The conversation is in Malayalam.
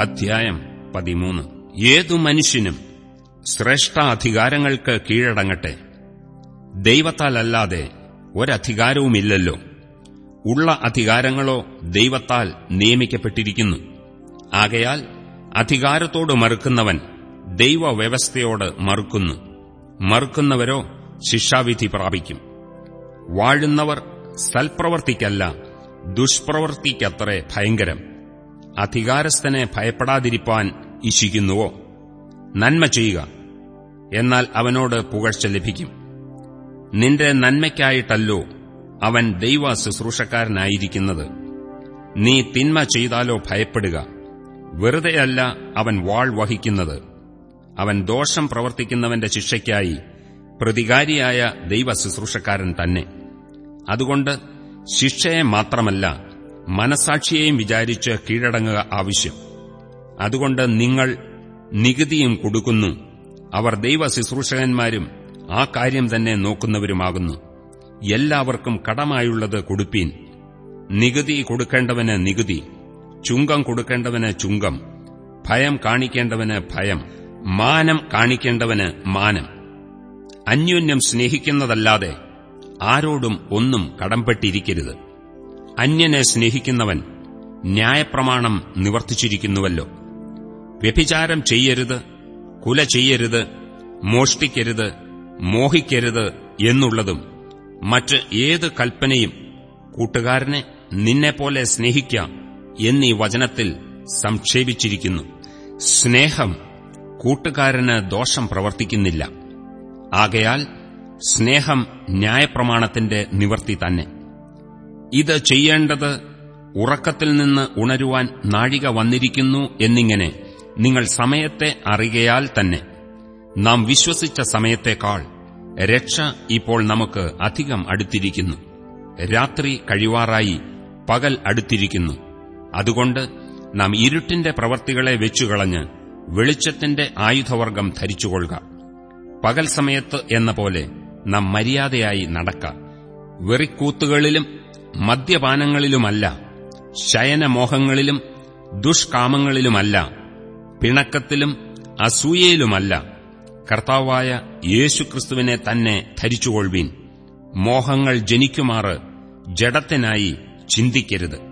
അധ്യായം പതിമൂന്ന്. ഏതു മനുഷ്യനും ശ്രേഷ്ഠാധികാരങ്ങൾക്ക് കീഴടങ്ങട്ടെ. ദൈവത്താലല്ലാതെ ഒരധികാരവുമില്ലല്ലോ. ഉള്ള അധികാരങ്ങളോ ദൈവത്താൽ നിയമിക്കപ്പെട്ടിരിക്കുന്നു. ആകയാൽ അധികാരത്തോട് മറുക്കുന്നവൻ ദൈവവ്യവസ്ഥയോട് മറുക്കുന്നു. മറുക്കുന്നവരോ ശിക്ഷാവിധി പ്രാപിക്കും. വാഴുന്നവർ സൽപ്രവർത്തിക്കല്ല ദുഷ്പ്രവർത്തിക്കത്രേ ഭയങ്കരം. അധികാരസ്ഥനെ ഭയപ്പെടാതിരിപ്പാൻ ഇശിക്കുന്നുവോ നന്മ ചെയ്യുക. എന്നാൽ അവനോട് പുകഴ്ച ലഭിക്കും. നിന്റെ നന്മയ്ക്കായിട്ടല്ലോ അവൻ ദൈവ ശുശ്രൂഷക്കാരനായിരിക്കുന്നത്. നീ തിന്മ ചെയ്താലോ ഭയപ്പെടുക. വെറുതെയല്ല അവൻ വാൾ വഹിക്കുന്നത്. അവൻ ദോഷം പ്രവർത്തിക്കുന്നവന്റെ ശിക്ഷയ്ക്കായി പ്രതികാരിയായ ദൈവ ശുശ്രൂഷക്കാരൻ തന്നെ. അതുകൊണ്ട് ശിക്ഷയെ മാത്രമല്ല മനസാക്ഷിയെയും വിചാരിച്ച് കീഴടങ്ങുക ആവശ്യം. അതുകൊണ്ട് നിങ്ങൾ നികുതിയും കൊടുക്കുന്നു. അവർ ദൈവ ശുശ്രൂഷകന്മാരും ആ കാര്യം തന്നെ നോക്കുന്നവരുമാകുന്നു. എല്ലാവർക്കും കടമായുള്ളത് കൊടുപ്പീൻ. നികുതി കൊടുക്കേണ്ടവന് നികുതി ചുങ്കം കൊടുക്കേണ്ടവന് ചുങ്കം ഭയം കാണിക്കേണ്ടവന് ഭയം മാനം കാണിക്കേണ്ടവന് മാനം. അന്യോന്യം സ്നേഹിക്കുന്നതല്ലാതെ ആരോടും ഒന്നും കടംപെട്ടിരിക്കരുത്. അന്യനെ സ്നേഹിക്കുന്നവൻ ന്യായപ്രമാണം നിവർത്തിച്ചിരിക്കുന്നുവല്ലോ. വ്യഭിചാരം ചെയ്യരുത് കുല ചെയ്യരുത് മോഷ്ടിക്കരുത് മോഹിക്കരുത് എന്നുള്ളതും മറ്റ് ഏത് കൽപ്പനയും കൂട്ടുകാരനെ നിന്നെപ്പോലെ സ്നേഹിക്കാം എന്നീ വചനത്തിൽ സംക്ഷേപിച്ചിരിക്കുന്നു. സ്നേഹം കൂട്ടുകാരന് ദോഷം പ്രവർത്തിക്കുന്നില്ല. ആകയാൽ സ്നേഹം ന്യായപ്രമാണത്തിന്റെ നിവർത്തി തന്നെ. ഇത് ചെയ്യേണ്ടത് ഉറക്കത്തിൽ നിന്ന് ഉണരുവാൻ നാഴിക വന്നിരിക്കുന്നു എന്നിങ്ങനെ നിങ്ങൾ സമയത്തെ അറിയയാൽ തന്നെ. നാം വിശ്വസിച്ച സമയത്തേക്കാൾ രക്ഷ ഇപ്പോൾ നമുക്ക് അധികം അടുത്തിരിക്കുന്നു. രാത്രി കഴിവാറായി പകൽ അടുത്തിരിക്കുന്നു. അതുകൊണ്ട് നാം ഇരുട്ടിന്റെ പ്രവർത്തികളെ വെച്ചുകളഞ്ഞ് വെളിച്ചത്തിന്റെ ആയുധവർഗം ധരിച്ചുകൊള്ളുക. പകൽ സമയത്ത് എന്ന പോലെ നാം മര്യാദയായി നടക്ക. വെറിക്കൂത്തുകളിലും മദ്യപാനങ്ങളിലുമല്ല ശയനമോഹങ്ങളിലും ദുഷ്കാമങ്ങളിലുമല്ല പിണക്കത്തിലും അസൂയയിലുമല്ല കർത്താവായ യേശുക്രിസ്തുവിനെ തന്നെ ധരിച്ചുകൊള്ളുവീൻ. മോഹങ്ങൾ ജനിക്കുമാറ് ജഡത്തിനായി ചിന്തിക്കരുത്.